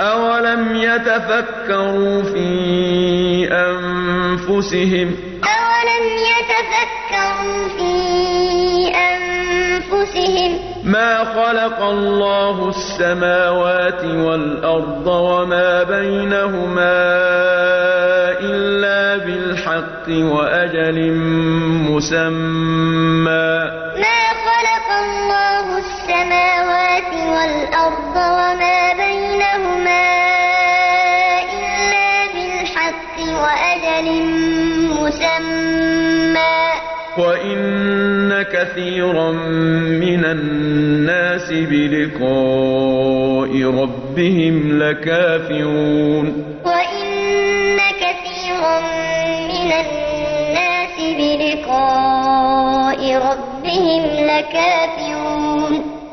أولم يتفكروا في أنفسهم أولم يتفكروا في أنفسهم ما خلق الله السماوات والأرض وما بينهما إلا بالحق وأجل مسمى ما خلق الله السماوات والأرض وما وأجل مسمى. وإن كثيرا من الناس بلقاء ربهم لكافرون. وإن كثيرا من الناس بلقاء ربهم لكافرون.